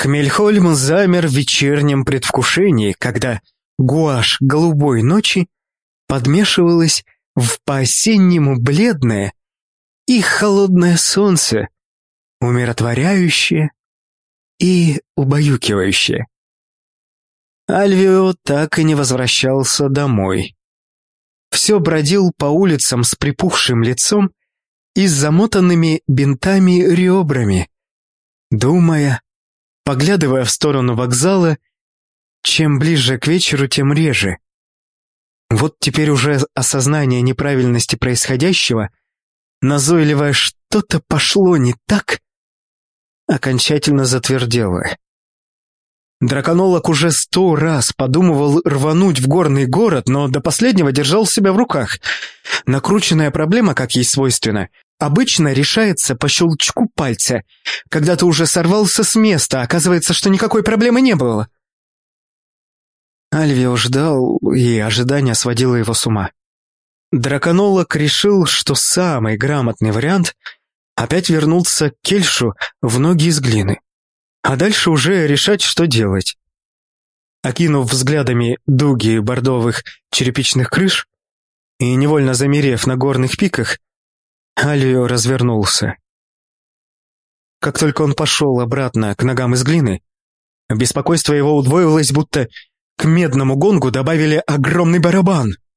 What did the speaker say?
Хмельхольм замер в вечернем предвкушении, когда гуашь голубой ночи подмешивалась в по-осеннему бледное и холодное солнце, умиротворяющее и убаюкивающее. Альвио так и не возвращался домой. Все бродил по улицам с припухшим лицом и с замотанными бинтами ребрами, думая, поглядывая в сторону вокзала, чем ближе к вечеру, тем реже. Вот теперь уже осознание неправильности происходящего, назойливое что-то пошло не так, окончательно затвердело. Драконолог уже сто раз подумывал рвануть в горный город, но до последнего держал себя в руках. Накрученная проблема, как ей свойственно, обычно решается по щелчку пальца. Когда ты уже сорвался с места, оказывается, что никакой проблемы не было. Альвио ждал, и ожидание сводило его с ума. Драконолог решил, что самый грамотный вариант — опять вернуться к Кельшу в ноги из глины а дальше уже решать, что делать. Окинув взглядами дуги бордовых черепичных крыш и невольно замерев на горных пиках, Алио развернулся. Как только он пошел обратно к ногам из глины, беспокойство его удвоилось, будто к медному гонгу добавили огромный барабан —